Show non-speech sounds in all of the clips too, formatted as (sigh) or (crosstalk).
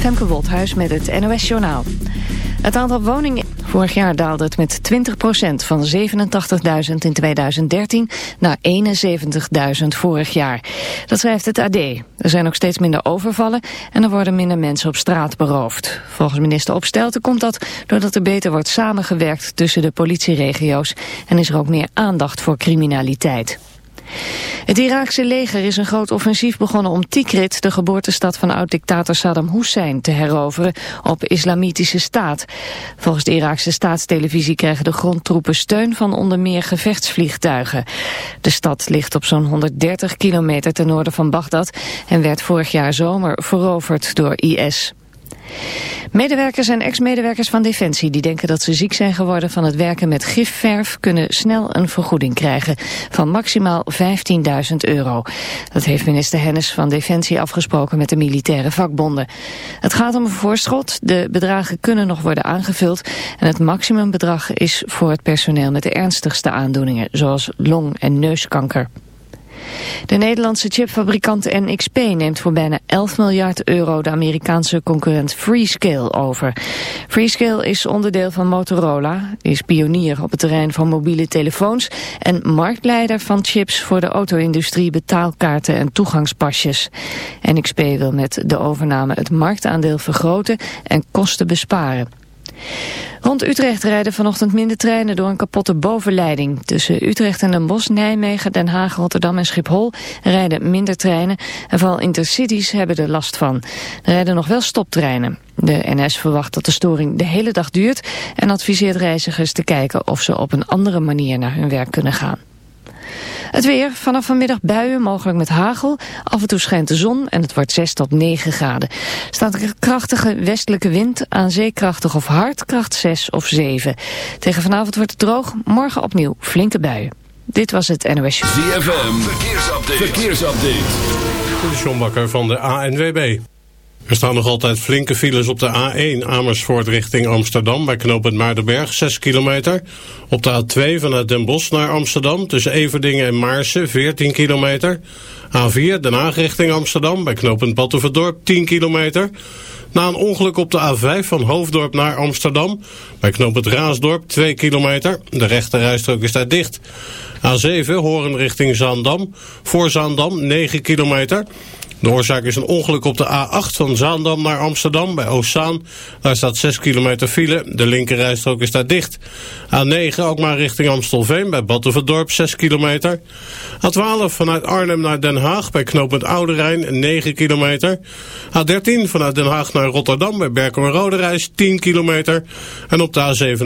Femke Wolthuis met het NOS Journaal. Het aantal woningen... Vorig jaar daalde het met 20% van 87.000 in 2013 naar 71.000 vorig jaar. Dat schrijft het AD. Er zijn ook steeds minder overvallen en er worden minder mensen op straat beroofd. Volgens minister Opstelten komt dat doordat er beter wordt samengewerkt tussen de politieregio's en is er ook meer aandacht voor criminaliteit. Het Iraakse leger is een groot offensief begonnen om Tikrit, de geboortestad van oud-dictator Saddam Hussein, te heroveren op islamitische staat. Volgens de Iraakse staatstelevisie krijgen de grondtroepen steun van onder meer gevechtsvliegtuigen. De stad ligt op zo'n 130 kilometer ten noorden van Bagdad en werd vorig jaar zomer veroverd door IS. Medewerkers en ex-medewerkers van Defensie die denken dat ze ziek zijn geworden van het werken met gifverf kunnen snel een vergoeding krijgen van maximaal 15.000 euro. Dat heeft minister Hennis van Defensie afgesproken met de militaire vakbonden. Het gaat om een voorschot, de bedragen kunnen nog worden aangevuld en het maximumbedrag is voor het personeel met de ernstigste aandoeningen zoals long- en neuskanker. De Nederlandse chipfabrikant NXP neemt voor bijna 11 miljard euro de Amerikaanse concurrent Freescale over. Freescale is onderdeel van Motorola, is pionier op het terrein van mobiele telefoons en marktleider van chips voor de auto-industrie, betaalkaarten en toegangspasjes. NXP wil met de overname het marktaandeel vergroten en kosten besparen. Rond Utrecht rijden vanochtend minder treinen door een kapotte bovenleiding. Tussen Utrecht en Den Bosch, Nijmegen, Den Haag, Rotterdam en Schiphol rijden minder treinen. En vooral intercities hebben er last van. Er rijden nog wel stoptreinen. De NS verwacht dat de storing de hele dag duurt en adviseert reizigers te kijken of ze op een andere manier naar hun werk kunnen gaan. Het weer, vanaf vanmiddag buien, mogelijk met hagel. Af en toe schijnt de zon en het wordt 6 tot 9 graden. Staat een krachtige westelijke wind, aan zeekrachtig of hard, kracht 6 of 7. Tegen vanavond wordt het droog, morgen opnieuw flinke buien. Dit was het NOS Show. ZFM, verkeersupdate. verkeersupdate. De John Bakker van de ANWB. Er staan nog altijd flinke files op de A1 Amersfoort richting Amsterdam bij knooppunt Maardenberg, 6 kilometer. Op de A2 vanuit Den Bosch naar Amsterdam tussen Everdingen en Maarsen, 14 kilometer. A4 Den Haag richting Amsterdam bij knooppunt Batuverdorp, 10 kilometer. Na een ongeluk op de A5 van Hoofddorp naar Amsterdam bij knooppunt Raasdorp, 2 kilometer. De rechterrijstrook is daar dicht. A7 Horen richting Zaandam, voor Zaandam, 9 kilometer. De oorzaak is een ongeluk op de A8 van Zaandam naar Amsterdam bij Oostzaan. Daar staat 6 kilometer file. De linkerrijstrook is daar dicht. A9 ook maar richting Amstelveen bij Battenverdorp 6 kilometer. A12 vanuit Arnhem naar Den Haag bij knooppunt Oude Rijn 9 kilometer. A13 vanuit Den Haag naar Rotterdam bij Berkel en Roderijs 10 kilometer. En op de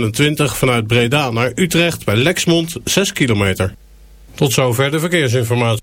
A27 vanuit Breda naar Utrecht bij Lexmond 6 kilometer. Tot zover de verkeersinformatie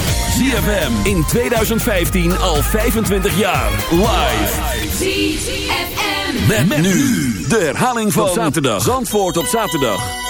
ZFM in 2015 al 25 jaar. Live. ZFM. Met, met nu de herhaling van zaterdag. Zandvoort op zaterdag.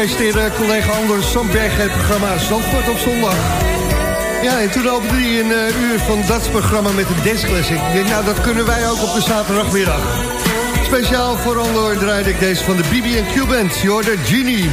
Presenteerde collega Anders Sandberg het programma Zandvoort op zondag. Ja, en toen opende hij een uh, uur van dat programma met een dance. Ik denk, nou, dat kunnen wij ook op de zaterdagmiddag. Speciaal voor Andor draaide ik deze van de BB&Q Band, Jordan Genie.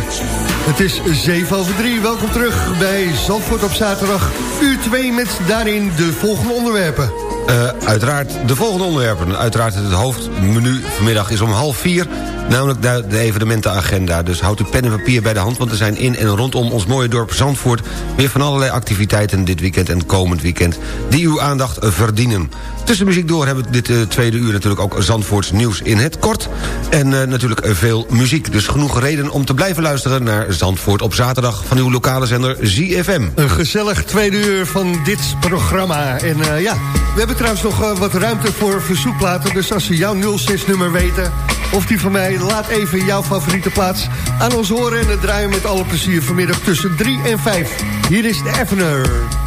Het is 7 over 3. Welkom terug bij Zandvoort op zaterdag. Uur 2 met daarin de volgende onderwerpen. Uh, uiteraard de volgende onderwerpen. Uiteraard het hoofdmenu vanmiddag is om half vier... Namelijk de, evenementenagenda. Dus houd uw pen en papier bij de hand... want er zijn in en rondom ons mooie dorp Zandvoort... weer van allerlei activiteiten dit weekend en komend weekend... die uw aandacht verdienen. Tussen muziek door hebben we dit uh, tweede uur natuurlijk ook Zandvoorts nieuws in het kort. En uh, natuurlijk veel muziek. Dus genoeg reden om te blijven luisteren naar Zandvoort op zaterdag... van uw lokale zender ZFM. Een gezellig tweede uur van dit programma. En ja, we hebben trouwens nog wat ruimte voor verzoekplaten. Dus als ze jouw 06-nummer weten of die van mij. Laat even jouw favoriete plaats aan ons horen. En het draaien met alle plezier vanmiddag tussen 3 en 5. Hier is de Evener.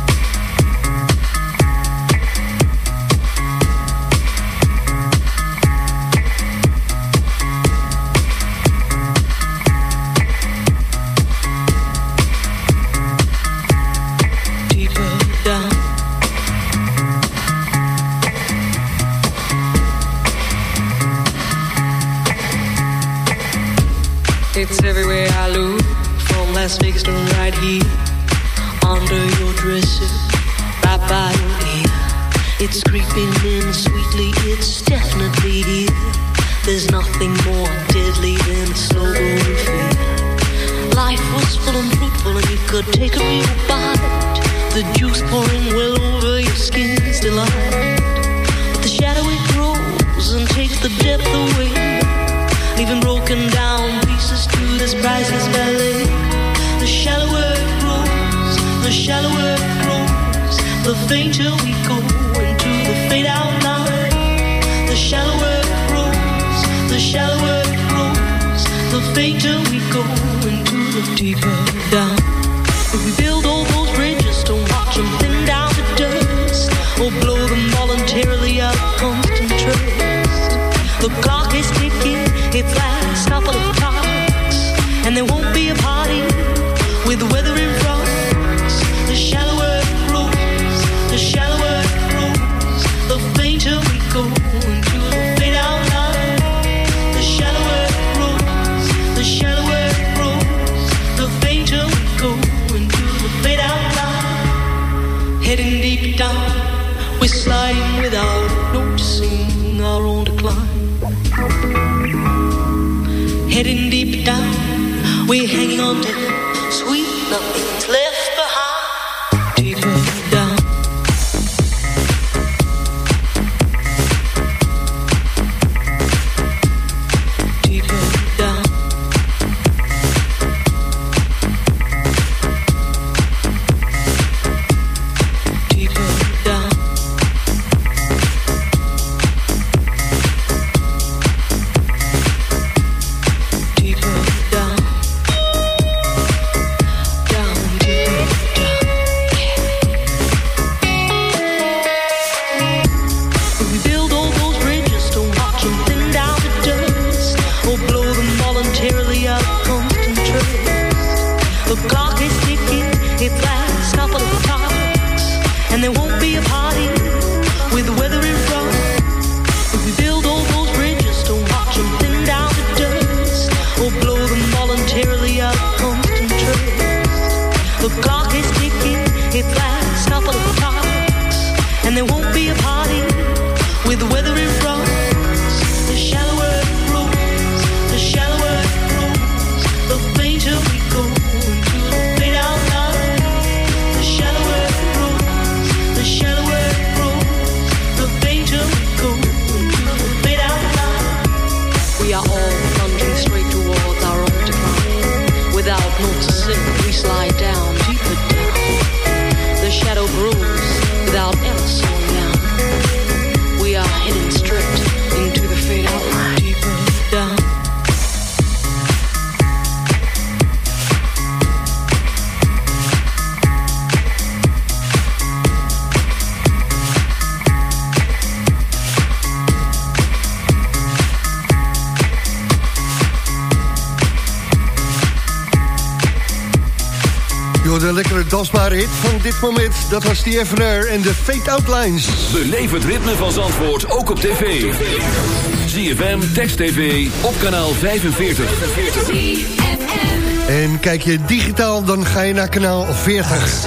thing to world dansbare hit van dit moment. Dat was die Evenair en de Fate Outlines. Beleef het ritme van Zandvoort ook op tv. ZFM, Text TV, op kanaal 45. En kijk je digitaal, dan ga je naar kanaal 40.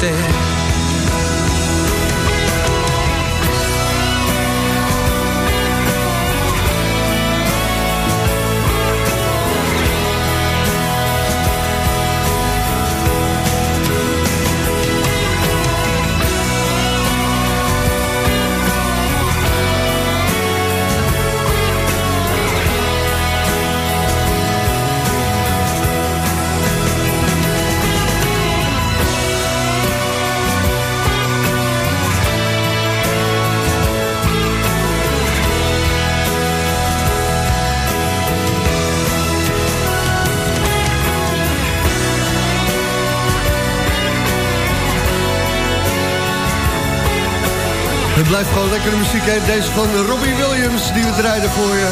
usted blijft gewoon lekkere muziek, hè? Deze van Robbie Williams, die we draaiden voor je.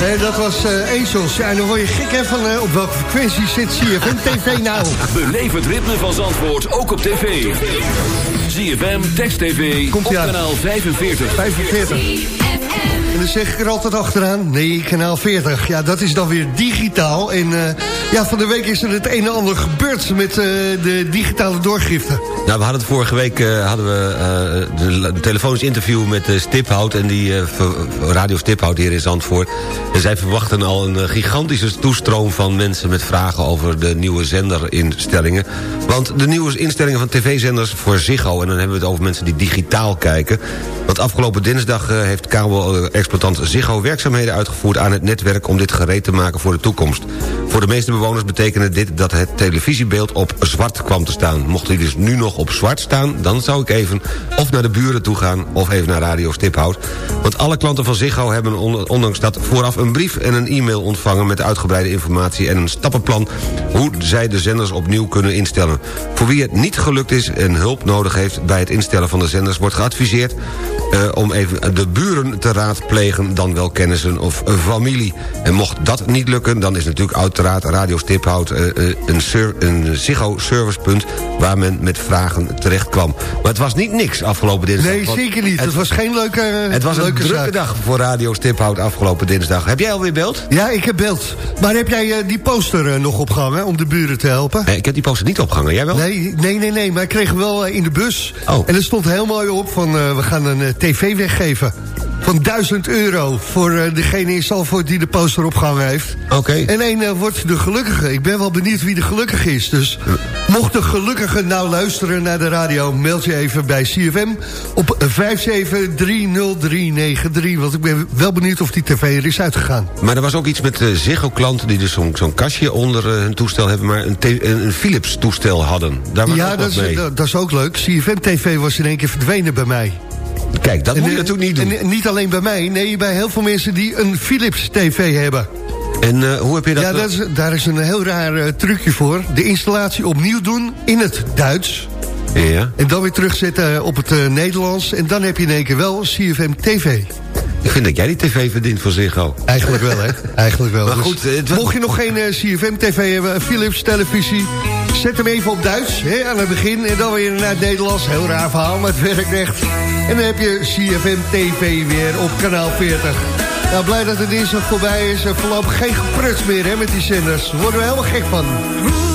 Nee, dat was eh Angels. Ja, en dan word je gek, hè, van eh, op welke frequentie zit CFM TV nou? Beleef het ritme van Zandvoort ook op tv. ZFM, Text TV, Komt op kanaal 45. 45. Dan zeg ik er altijd achteraan, nee, kanaal 40. Ja, dat is dan weer digitaal. En eh, ja, van de week is er het een en ander gebeurd met eh, de digitale doorgifte. Nou, we hadden het vorige week eh, hadden we een telefonisch interview met Stiphout... en die Radio Stiphout hier in Zandvoort. En zij verwachten al een gigantische toestroom van mensen... met vragen over de nieuwe zenderinstellingen. Want de nieuwe instellingen van tv-zenders voor Ziggo... en dan hebben we het over mensen die digitaal kijken... want afgelopen dinsdag heeft kabel-exploitant Ziggo werkzaamheden uitgevoerd... aan het netwerk om dit gereed te maken voor de toekomst. Voor de meeste bewoners betekende dit dat het televisiebeeld op zwart kwam te staan. Mocht hij dus nu nog op zwart staan, dan zou ik even of naar de buren toe gaan... of even naar Radio Stiphout. Want alle klanten van Ziggo hebben on- ondanks dat vooraf een brief en een e-mail ontvangen... met uitgebreide informatie en een stappenplan... hoe zij de zenders opnieuw kunnen instellen. Voor wie het niet gelukt is en hulp nodig heeft bij het instellen van de zenders... wordt geadviseerd eh, om even de buren te raadplegen... dan wel kennissen of eh, familie. En mocht dat niet lukken, dan is natuurlijk uiteraard Radio Stiphout... eh, eh, een, ser- een Ziggo-servicepunt waar men met vragen terecht kwam. Maar het was niet niks afgelopen dinsdag. Nee, zeker niet. Het, Het was geen leuke het was een drukke zaak. dag voor Radio Stiphout afgelopen dinsdag. Heb jij alweer beeld? Ja, ik heb beeld. Maar heb jij eh, die poster eh, nog opgehangen om de buren te helpen? Nee, ik heb die poster niet opgehangen. Jij wel? Nee, nee, nee, nee, maar ik kreeg hem wel eh, in de bus. Oh. En er stond heel mooi op van eh, we gaan een eh, tv weggeven. Van 1000 euro voor eh, degene in Salford die de poster opgehangen heeft. Oké. En één eh, wordt de gelukkige. Ik ben wel benieuwd wie de gelukkige is. Dus mocht de gelukkige nou luisteren naar de radio... meld je even bij CFM op 5730393. Want ik ben wel benieuwd of die tv er is uitgegaan. Maar er was ook iets met uh, Ziggo-klanten die dus zo'n kastje onder uh, hun toestel hebben... maar een, Philips-toestel hadden. Daar was ja, dat is, mee. dat, dat is ook leuk. CFM-tv was in één keer verdwenen bij mij. Kijk, dat en, moet je natuurlijk niet doen. En niet alleen bij mij, nee, bij heel veel mensen die een Philips-tv hebben. En uh, hoe heb je dat... Ja, dat is, daar is een heel raar uh, trucje voor. De installatie opnieuw doen in het Duits. Ja. En dan weer terugzetten op het uh, Nederlands. En dan heb je in één keer wel CFM TV. Ik vind dat jij die tv verdient voor Ziggo. Eigenlijk wel, hè? Eigenlijk wel. Maar dus goed, het... mocht je nog geen uh, CFM-tv hebben, een Philips televisie... zet hem even op Duits hè, aan het begin en dan weer naar het Nederlands. Heel raar verhaal, maar het werkt echt. En dan heb je CFM TV weer op kanaal 40. Nou, blij dat het dinsdag voorbij is. En voorlopig geen gepruts meer hè, met die zenders. Daar worden we helemaal gek van.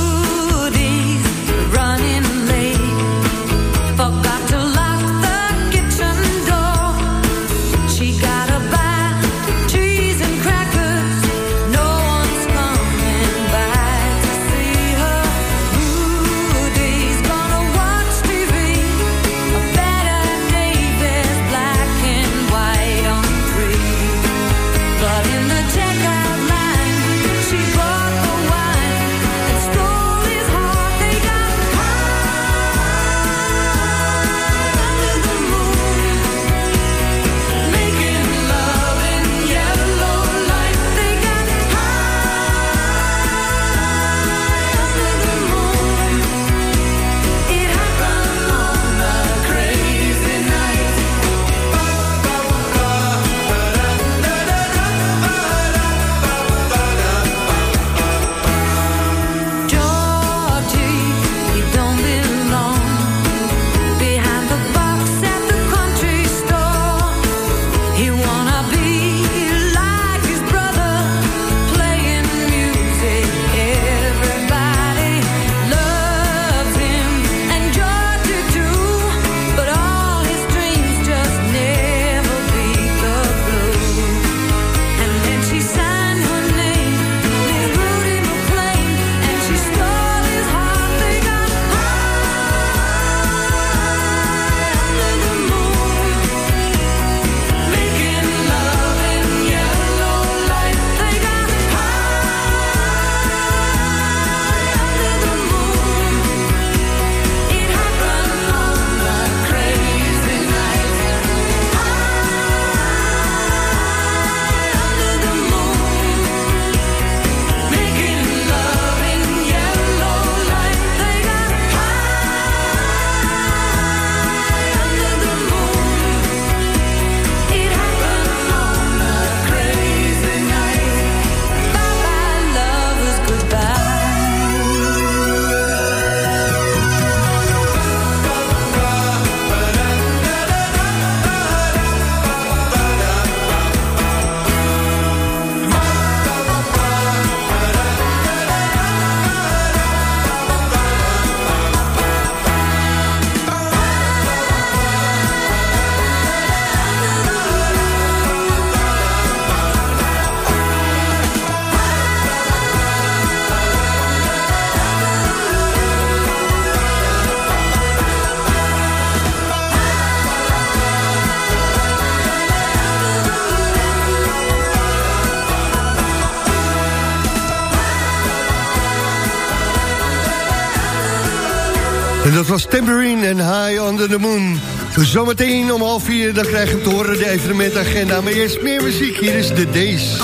Was Tambourine en High Under the Moon. Zometeen om half vier, dan krijg je te horen de evenementagenda. Maar eerst meer muziek, hier is The Days.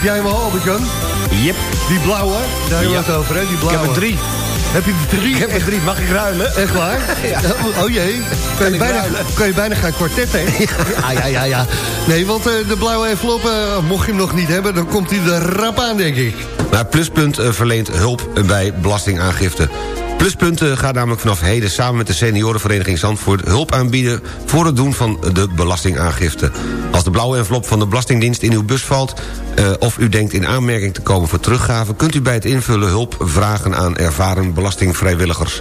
Heb jij hem al, Albert-Jan? Yep. Die blauwe, daar hebben we het over, hè? Die Ik blauwe. heb er drie. Heb je drie? Ik heb er drie. Mag ik ruilen? Echt waar? (laughs) Ja. Oh jee. Kan je, ik bijna, kan je bijna gaan kwartetten, hè? (laughs) Ja, ja, ja. ja. Nee, want eh, de blauwe envelop, eh, mocht je hem nog niet hebben... dan komt hij er rap aan, denk ik. Maar Pluspunt eh, verleent hulp bij belastingaangifte. Pluspunt eh, gaat namelijk vanaf heden samen met de seniorenvereniging Zandvoort... hulp aanbieden voor het doen van de belastingaangifte. Als de blauwe envelop van de Belastingdienst in uw bus valt... eh, of u denkt in aanmerking te komen voor teruggave... kunt u bij het invullen hulp vragen aan ervaren belastingvrijwilligers.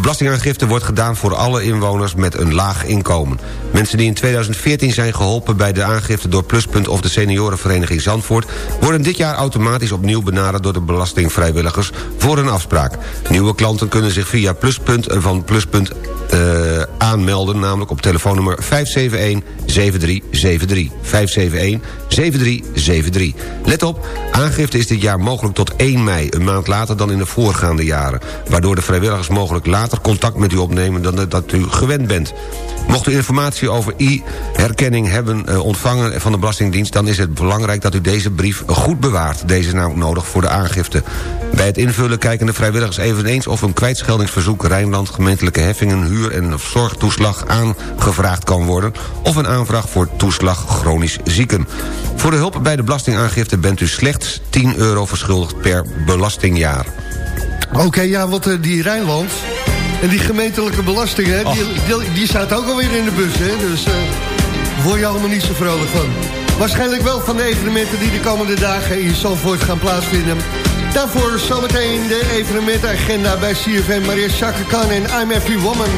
De belastingaangifte wordt gedaan voor alle inwoners met een laag inkomen. Mensen die in 2014 zijn geholpen bij de aangifte door Pluspunt... of de seniorenvereniging Zandvoort... worden dit jaar automatisch opnieuw benaderd door de belastingvrijwilligers... voor een afspraak. Nieuwe klanten kunnen zich via Pluspunt van Pluspunt eh, aanmelden... namelijk op telefoonnummer 571-7373. 571-7373. Let op, aangifte is dit jaar mogelijk tot 1 mei... een maand later dan in de voorgaande jaren... waardoor de vrijwilligers mogelijk later contact met u opnemen... dan dat u gewend bent. Mocht u informatie over e-herkenning hebben eh, ontvangen van de Belastingdienst... dan is het belangrijk dat u deze brief goed bewaart. Deze is nodig voor de aangifte. Bij het invullen kijken de vrijwilligers eveneens... of een kwijtscheldingsverzoek Rijnland... gemeentelijke heffingen, huur- en zorgtoeslag aangevraagd kan worden... of een aanvraag voor toeslag chronisch zieken. Voor de hulp bij de belastingaangifte bent u slechts 10 euro verschuldigd per belastingjaar. Oké, ja, want eh, die Rijnland... en die gemeentelijke belasting, hè, die, die, die staat ook alweer in de bus, hè? Dus eh word je allemaal niet zo vrolijk van. Waarschijnlijk wel van de evenementen die de komende dagen in Zandvoort gaan plaatsvinden. Daarvoor zometeen de evenementenagenda bij CFM Maria Chaka Khan en I'm Every Woman.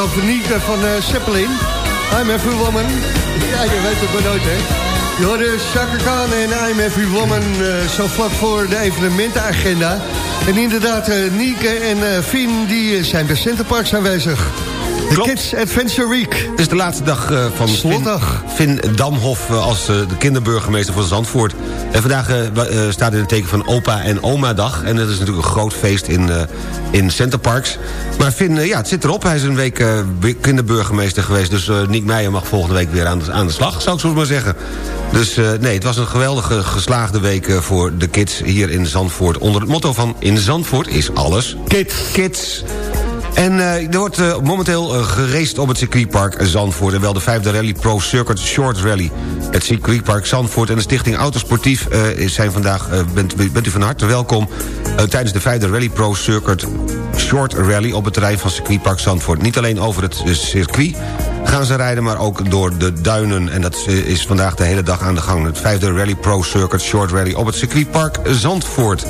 Over Nieke van uh, Zeppelin. I'm Every Woman. Ja, je weet het maar nooit, hè. Je hoorde Chaka Khan en I'm Every Woman uh, zo vlak voor de evenementenagenda. En inderdaad, uh, Nieke en Fien die zijn bij Centerparks aanwezig. De Kids Adventure Week. Het is de laatste dag uh, van Slotdag. Finn, Finn Damhof uh, als uh, de kinderburgemeester van Zandvoort. En vandaag staat in het teken van opa en oma dag. En dat is natuurlijk een groot feest in, in Centerparks. Maar Finn, ja, het zit erop. Hij is een week kinderburgemeester geweest. Dus Niek Meijer mag volgende week weer aan de, aan de slag, zou ik zo maar zeggen. Dus nee, het was een geweldige geslaagde week voor de kids hier in Zandvoort. Onder het motto van in Zandvoort is alles... Kids. Kids. En uh, er wordt uh, momenteel uh, geraced op het circuitpark Zandvoort... en wel de vijfde Rally Pro Circuit Short Rally. Het circuitpark Zandvoort en de stichting Autosportief zijn vandaag... bent, bent u van harte welkom tijdens de vijfde Rally Pro Circuit Short Rally... op het terrein van circuitpark Zandvoort. Niet alleen over het circuit gaan ze rijden, maar ook door de duinen. En dat is vandaag de hele dag aan de gang. Het vijfde Rally Pro Circuit Short Rally op het circuitpark Zandvoort.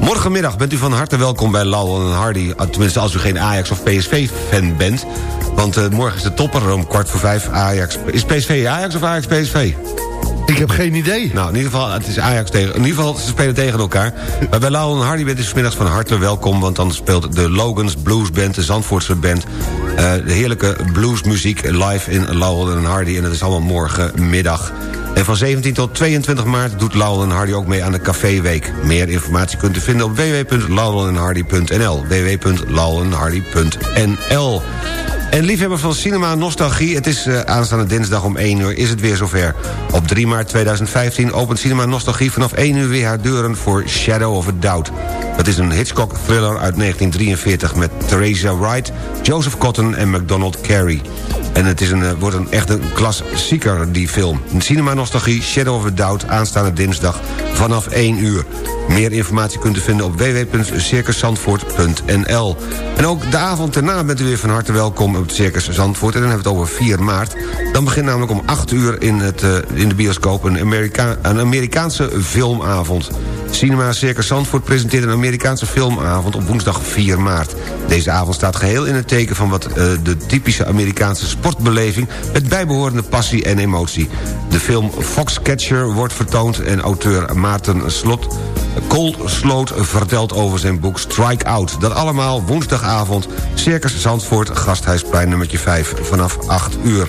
Morgenmiddag bent u van harte welkom bij Lowell en Hardy. Tenminste, als u geen Ajax of PSV-fan bent. Want uh, morgen is de topper om kwart voor vijf Ajax. Is PSV Ajax of Ajax PSV? Ik heb geen idee. Nou, in ieder geval, het is Ajax tegen... In ieder geval, ze spelen tegen elkaar. Maar bij Lowell en Hardy bent u vanmiddag van harte welkom... want dan speelt de Logans Blues Band, de Zandvoortse band... Uh, de heerlijke bluesmuziek live in Lowell en Hardy. En dat is allemaal morgenmiddag. En van 17 tot 22 maart doet Laurel Hardy ook mee aan de Caféweek. Meer informatie kunt u vinden op www.laurelenhardy.nl www.laurelenhardy.nl en liefhebber van Cinema Nostalgie, het is uh, aanstaande dinsdag om 1 uur is het weer zover. Op 3 maart 2015 opent Cinema Nostalgie vanaf 1 uur weer haar deuren voor Shadow of a Doubt. Dat is een Hitchcock-thriller uit 1943 met Theresa Wright, Joseph Cotton en MacDonald Carey. En het is een, uh, wordt een echte klassieker, die film. Cinema Nostalgie, Shadow of a Doubt, aanstaande dinsdag vanaf 1 uur. Meer informatie kunt u vinden op www.circuszandvoort.nl. En ook de avond erna bent u weer van harte welkom op het Circus Zandvoort. En dan hebben we het over 4 maart. Dan begint namelijk om 8 uur in, het, uh, in de bioscoop een, Amerika een Amerikaanse filmavond. Cinema Circus Zandvoort presenteert een Amerikaanse filmavond op woensdag 4 maart. Deze avond staat geheel in het teken van wat uh, de typische Amerikaanse sportbeleving... met bijbehorende passie en emotie. De film Foxcatcher wordt vertoond en auteur Maarten Slot... Sloot vertelt over zijn boek Strike Out. Dat allemaal woensdagavond, Circus Zandvoort, Gasthuisplein nummertje 5 vanaf 8 uur.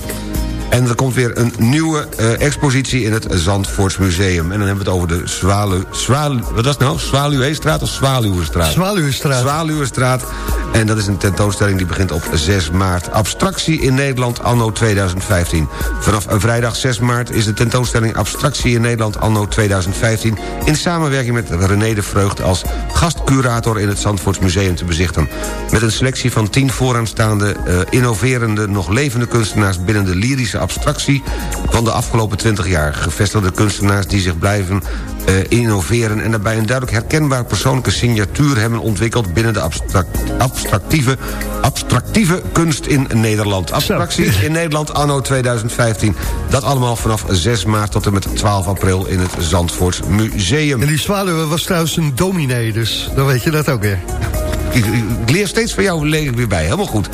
En er komt weer een nieuwe uh, expositie in het Zandvoortsmuseum. En dan hebben we het over de Zwalu... Zwalu wat was het nou? Zwaluweestraat of Zwaluwestraat? Zwaluwestraat. Zwaluwestraat. En dat is een tentoonstelling die begint op 6 maart. Abstractie in Nederland anno 2015. Vanaf vrijdag 6 maart is de tentoonstelling Abstractie in Nederland anno 2015... in samenwerking met René de Vreugd als gastcurator in het Zandvoortsmuseum te bezichten. Met een selectie van 10 vooraanstaande, uh, innoverende, nog levende kunstenaars binnen de lyrische abstractie van de afgelopen 20 jaar. Gevestigde kunstenaars die zich blijven uh, innoveren... en daarbij een duidelijk herkenbaar persoonlijke signatuur hebben ontwikkeld... binnen de abstract, abstractieve, abstractieve kunst in Nederland. Abstractie in Nederland anno 2015. Dat allemaal vanaf 6 maart tot en met 12 april in het Zandvoorts Museum. En die zwaluwe was trouwens een dominee, dus dan weet je dat ook weer. Ik, ik, ik leer steeds van jou leer ik weer bij. Helemaal goed.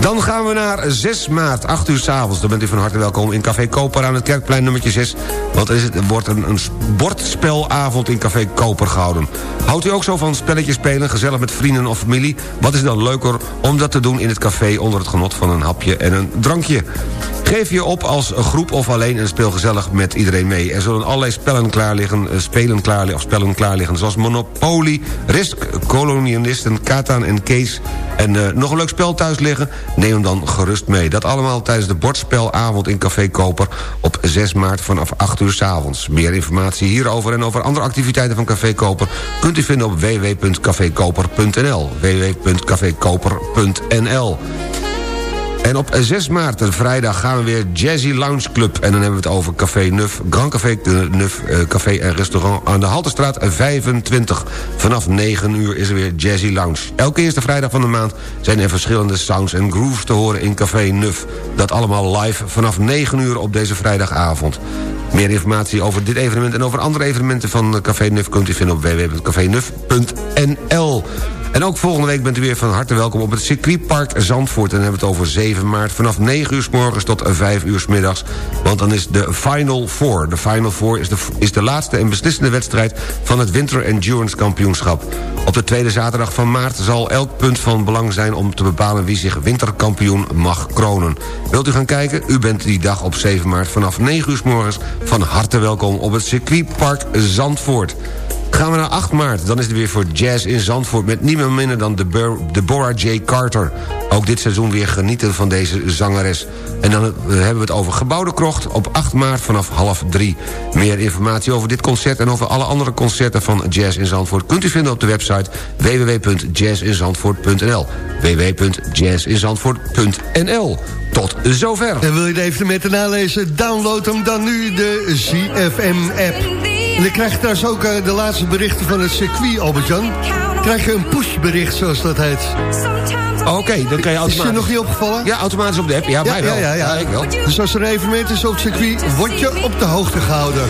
Dan gaan we naar 6 maart, 8 uur s'avonds. Dan bent u van harte welkom in Café Koper aan het Kerkplein nummertje 6. Want er, wordt een, een bordspelavond in Café Koper gehouden. Houdt u ook zo van spelletjes spelen, gezellig met vrienden of familie? Wat is dan leuker om dat te doen in het café... onder het genot van een hapje en een drankje? Geef je op als groep of alleen en speel gezellig met iedereen mee. Er zullen allerlei spellen klaar liggen, spelen klaar of spellen klaar liggen... zoals Monopoly, Risk, Kolonialisten, Katan en Kees... en uh, nog een leuk spel thuis liggen? Neem hem dan gerust mee. Dat allemaal tijdens de bordspelavond in Café Koper... op 6 maart vanaf 8 uur s avonds. Meer informatie hierover en over andere activiteiten van Café Koper... kunt u vinden op www.cafekoper.nl www.cafekoper.nl en op 6 maart, vrijdag, gaan we weer Jazzy Lounge Club. En dan hebben we het over Café Nuf, Grand Café Nuf, uh, Café en Restaurant... aan de Haltestraat 25. Vanaf 9 uur is er weer Jazzy Lounge. Elke eerste vrijdag van de maand zijn er verschillende sounds en grooves te horen in Café Nuf. Dat allemaal live vanaf 9 uur op deze vrijdagavond. Meer informatie over dit evenement en over andere evenementen van Café Nuf... kunt u vinden op www.cafenuf.nl. En ook volgende week bent u weer van harte welkom op het circuitpark Zandvoort. En dan hebben we het over 7 maart vanaf 9 uur s morgens tot 5 uur s middags. Want dan is de Final Four. De Final Four is de, is de laatste en beslissende wedstrijd van het Winter Endurance Kampioenschap. Op de tweede zaterdag van maart zal elk punt van belang zijn... om te bepalen wie zich winterkampioen mag kronen. Wilt u gaan kijken? U bent die dag op 7 maart vanaf 9 uur s morgens... van harte welkom op het circuitpark Zandvoort. Gaan we naar 8 maart, dan is het weer voor jazz in Zandvoort... met niemand minder dan Deborah J. Carter. Ook dit seizoen weer genieten van deze zangeres. En dan hebben we het over Gebouwde Krocht op 8 maart vanaf half 3. Meer informatie over dit concert en over alle andere concerten van Jazz in Zandvoort... kunt u vinden op de website www.jazzinzandvoort.nl www.jazzinzandvoort.nl Tot zover. En wil je de evenementen nalezen? Download hem dan nu, de ZFM-app. En dan krijg je trouwens ook uh, de laatste berichten van het circuit, Albert-Jan. krijg je een pushbericht, zoals dat heet. Oké, okay, dan kan je automatisch... Is je nog niet opgevallen? Ja, automatisch op de app. Ja, ja mij wel. Ja, ja, ja. ik wel. Dus als er een evenement is op het circuit, word je op de hoogte gehouden.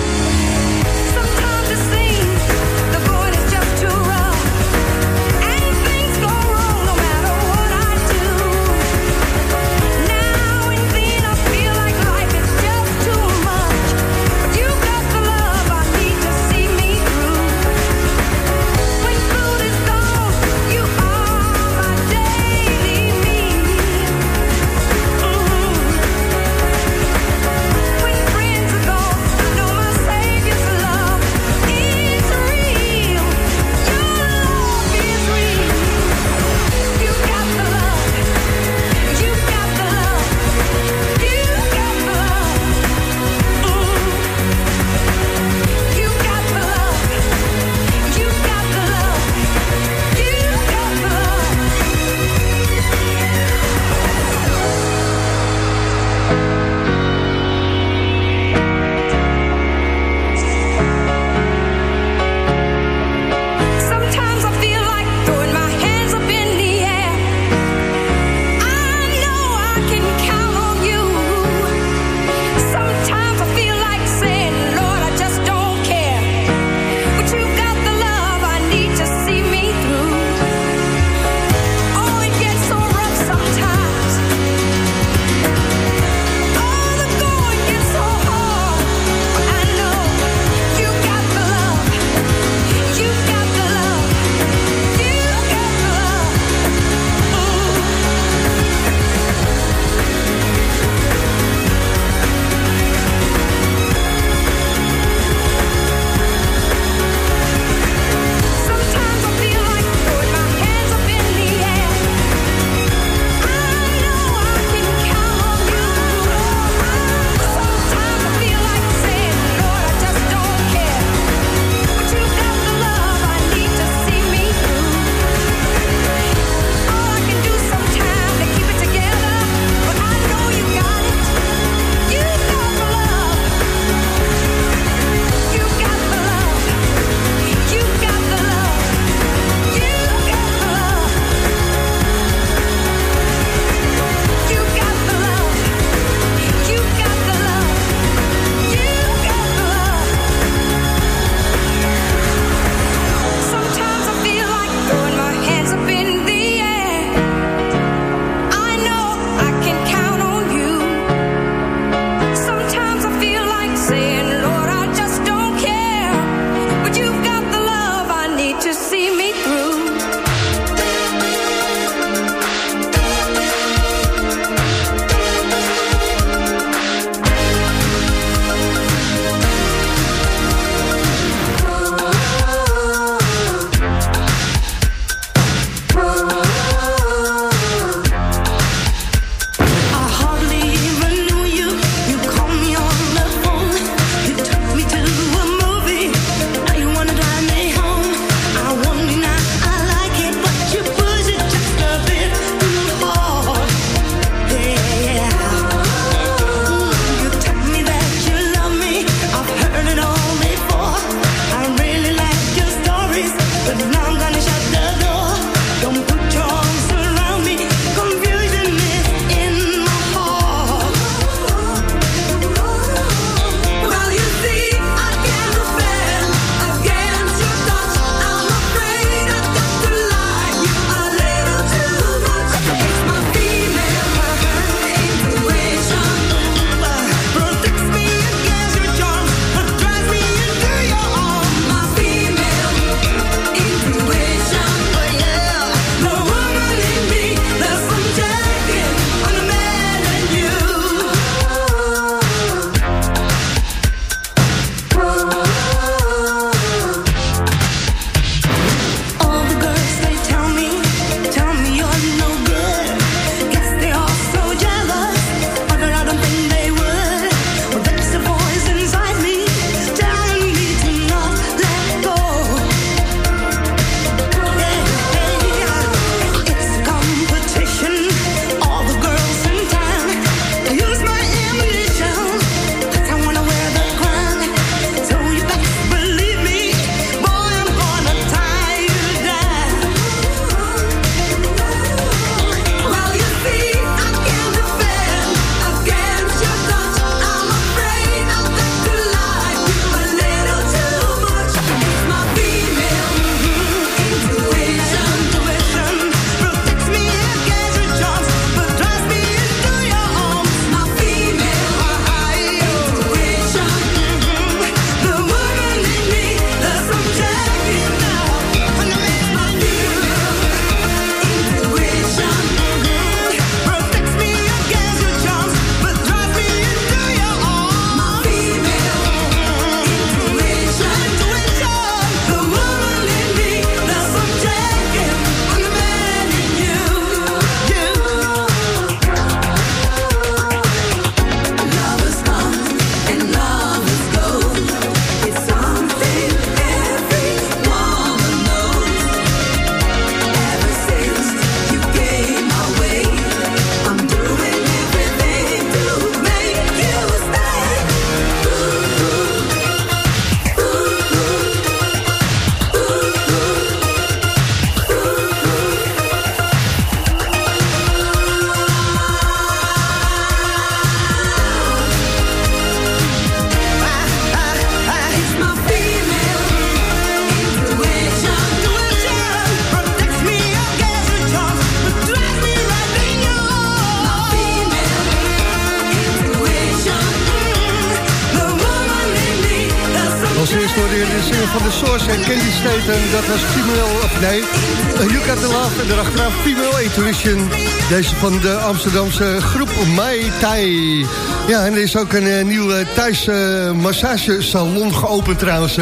De single van de Source en Candy Staten. Dat was Female, of nee, uh, You Got The Love. En daarachteraan Female Intuition. Deze van de Amsterdamse groep Mai Tai. Ja, en er is ook een uh, nieuw uh, thuis uh, massagesalon geopend trouwens.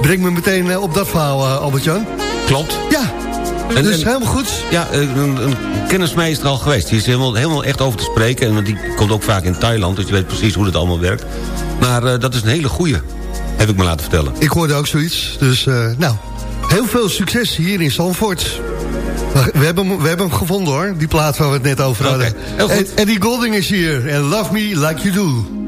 breng me meteen op dat verhaal, Albert-Jan. Klopt. Ja, en, dus helemaal goed. Ja, een, een kennis mij is er al geweest. Die is helemaal, helemaal echt over te spreken. En die komt ook vaak in Thailand, dus je weet precies hoe het allemaal werkt. Maar uh, dat is een hele goeie, heb ik me laten vertellen. Ik hoorde ook zoiets. Dus uh, nou, heel veel succes hier in Zandvoort. We hebben, we hebben hem gevonden hoor, die plaat waar we het net over hadden. Okay, en, Eddie Golding is hier. En Love Me Like You Do.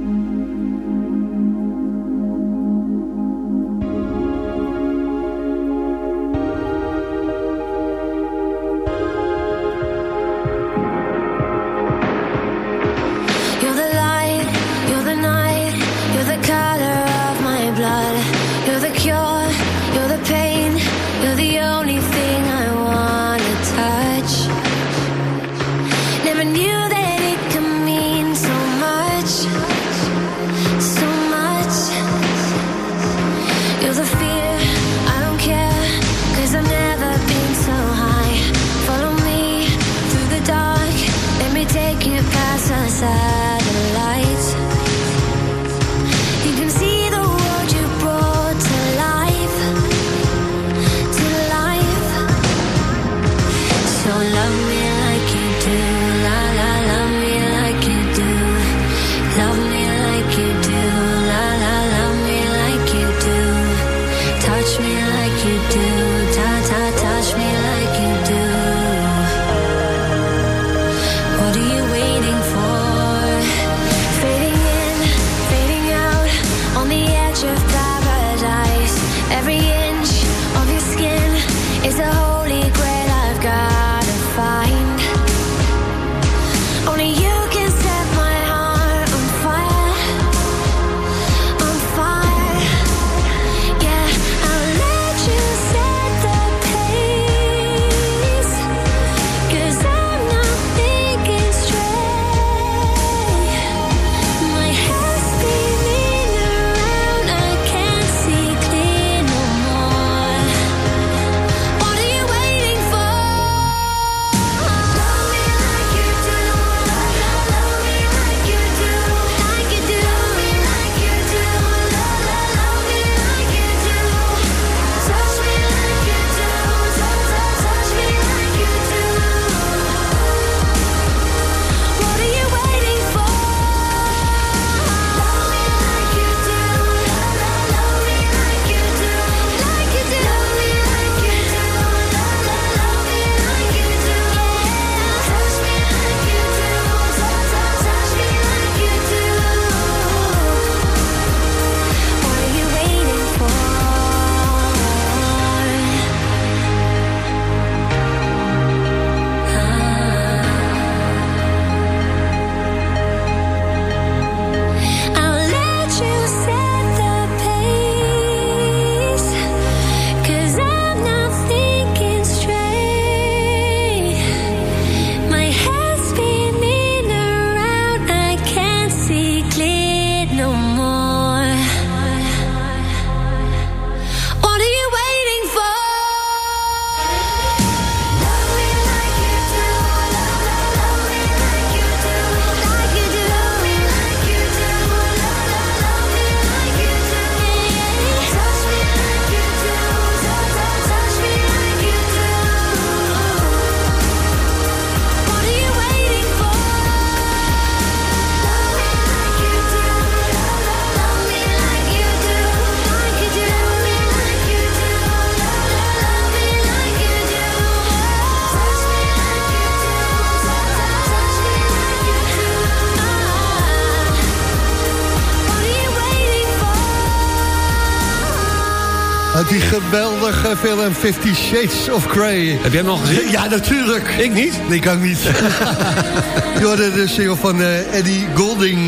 Geweldige film Fifty Shades of Grey. Heb jij hem al gezien? Ja, natuurlijk. Ik niet? Nee, ik ook niet. (laughs) Je hoorde de single van uh, Eddie Golding.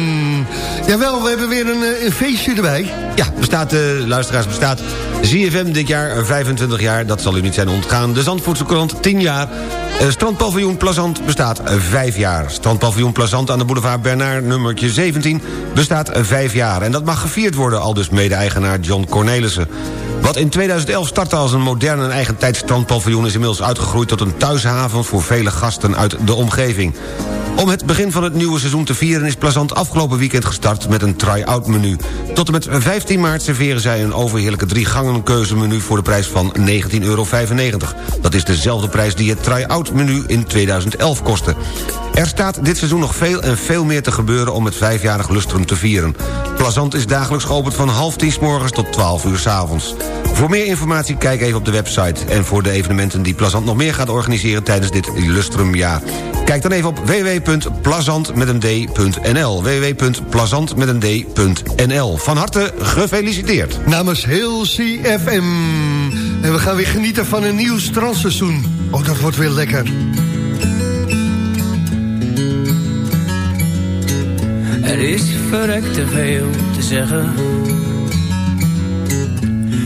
Jawel, we hebben weer een, uh, een feestje erbij. Ja, bestaat, uh, luisteraars, bestaat ZFM dit jaar 25 jaar, dat zal u niet zijn ontgaan. De Zandvoortse krant 10 jaar. Uh, Strandpaviljoen Plazant bestaat 5 jaar. Strandpaviljoen Plazant aan de boulevard Bernard nummertje 17 bestaat 5 jaar. En dat mag gevierd worden, al dus mede-eigenaar John Cornelissen. Wat in 2011 startte als een moderne en eigentijds strandpaviljoen... is inmiddels uitgegroeid tot een thuishaven voor vele gasten uit de omgeving. Om het begin van het nieuwe seizoen te vieren is Plazant afgelopen weekend gestart met een try-out menu. Tot en met 15 maart serveren zij een overheerlijke drie gangen keuzemenu voor de prijs van 19,95 euro. Dat is dezelfde prijs die het try-out menu in 2011 kostte. Er staat dit seizoen nog veel en veel meer te gebeuren om het vijfjarig lustrum te vieren. Plazant is dagelijks geopend van half tien s morgens tot 12 uur s avonds. Voor meer informatie kijk even op de website. En voor de evenementen die Plazant nog meer gaat organiseren tijdens dit lustrumjaar. Kijk dan even op www.plazant.nl www.plazantmetnd.nl Van harte gefeliciteerd. Namens heel CFM. En we gaan weer genieten van een nieuw strandseizoen. Oh, dat wordt weer lekker. Er is verrekt te veel te zeggen.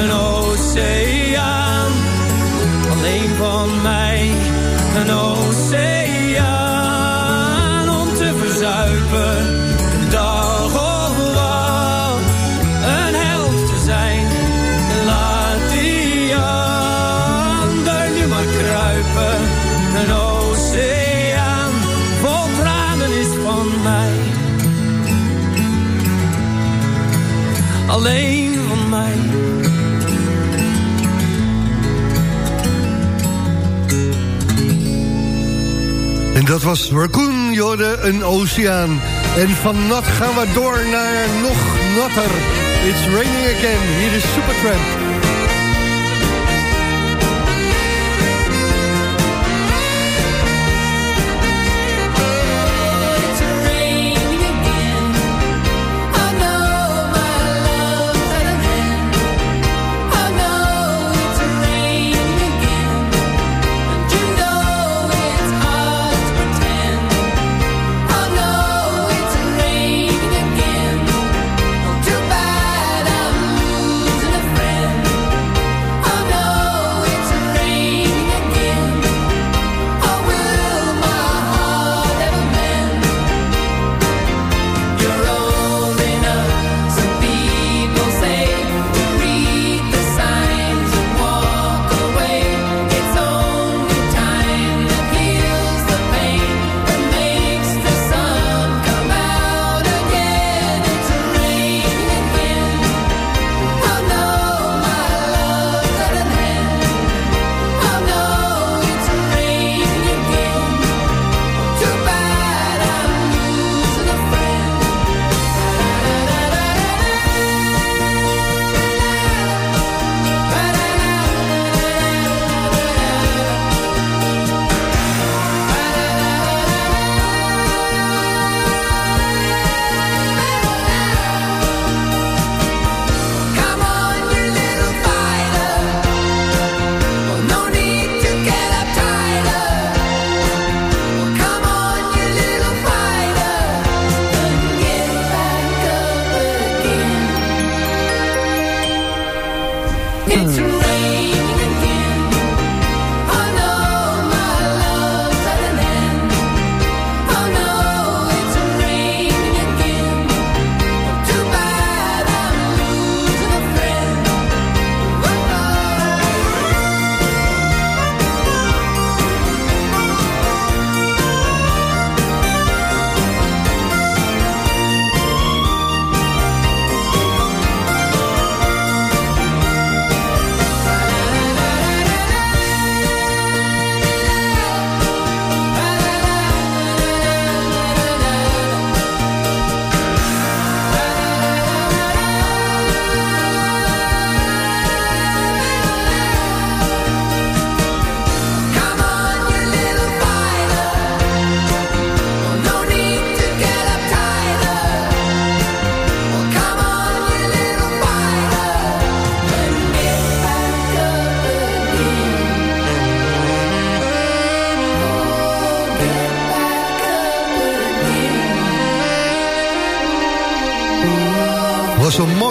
Een oceaan dat was Raccoon, Jorde, een oceaan. En van nat gaan we door naar nog natter. It's raining again. Hier is Supertramp.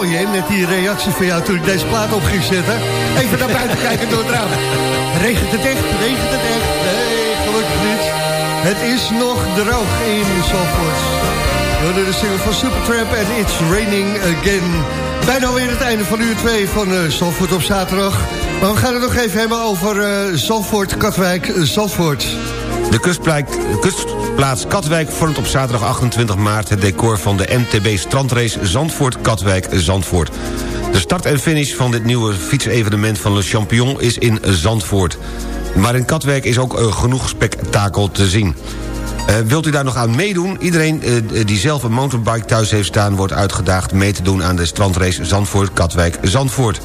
Mooi, hè? Net die reactie van jou toen ik deze plaat op ging zetten. Even naar buiten (laughs) kijken door het raam. Regent het echt? Regent het echt? Nee, gelukkig niet. Het is nog droog in Zalvoort. We de single van Supertramp en It's Raining Again. Bijna weer het einde van uur 2 van uh, Zalvoort op zaterdag. Maar we gaan het nog even hebben over uh, Zalvoort, Katwijk, Zalvoort. De kustplaats Katwijk vormt op zaterdag 28 maart... het decor van de MTB strandrace Zandvoort-Katwijk-Zandvoort. De start en finish van dit nieuwe fietsevenement van Le Champion is in Zandvoort. Maar in Katwijk is ook uh, genoeg spektakel te zien. Uh, wilt u daar nog aan meedoen? Iedereen uh, die zelf een mountainbike thuis heeft staan... wordt uitgedaagd mee te doen aan de strandrace Zandvoort-Katwijk-Zandvoort.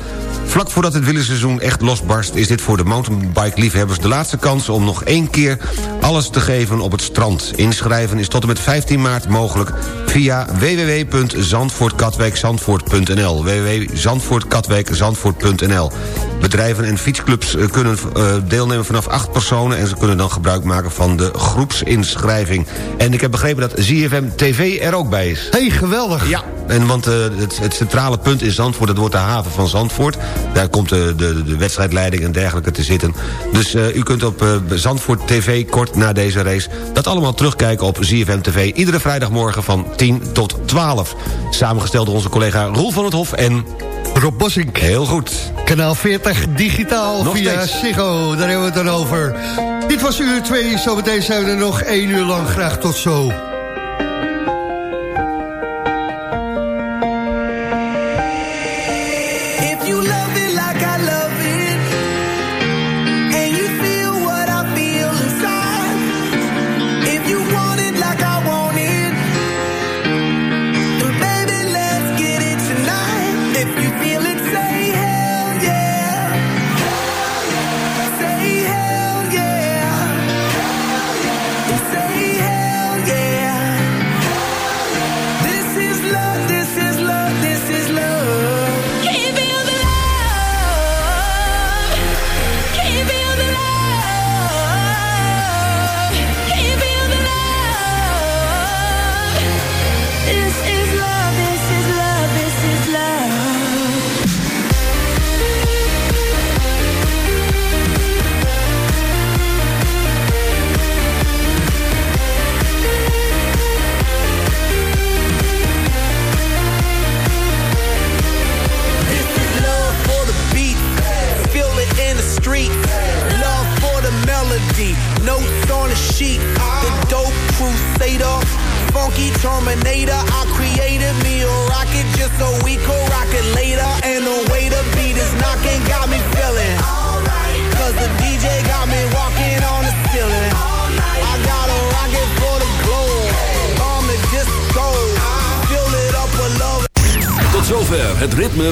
Vlak voordat het wielerseizoen echt losbarst... is dit voor de mountainbike-liefhebbers de laatste kans... om nog één keer alles te geven op het strand. Inschrijven is tot en met 15 maart mogelijk... via www.zandvoortkatwijkzandvoort.nl www.zandvoortkatwijkzandvoort.nl Bedrijven en fietsclubs kunnen uh, deelnemen vanaf acht personen... en ze kunnen dan gebruik maken van de groepsinschrijving. En ik heb begrepen dat ZFM TV er ook bij is. hey, geweldig. Ja, en want uh, het, het, centrale punt in Zandvoort... dat wordt de haven van Zandvoort. Daar komt de, de, de wedstrijdleiding en dergelijke te zitten. Dus uh, u kunt op uh, Zandvoort TV kort na deze race... dat allemaal terugkijken op ZFM TV. Iedere vrijdagmorgen van 10 tot 12. Samengesteld door onze collega Roel van het Hof en... Rob Bossink. Heel goed. Kanaal 40 digitaal Nog via. Ziggo. Daar hebben we het dan over. Dit was uur 2. Zometeen zijn we er nog één uur lang. Graag tot zo.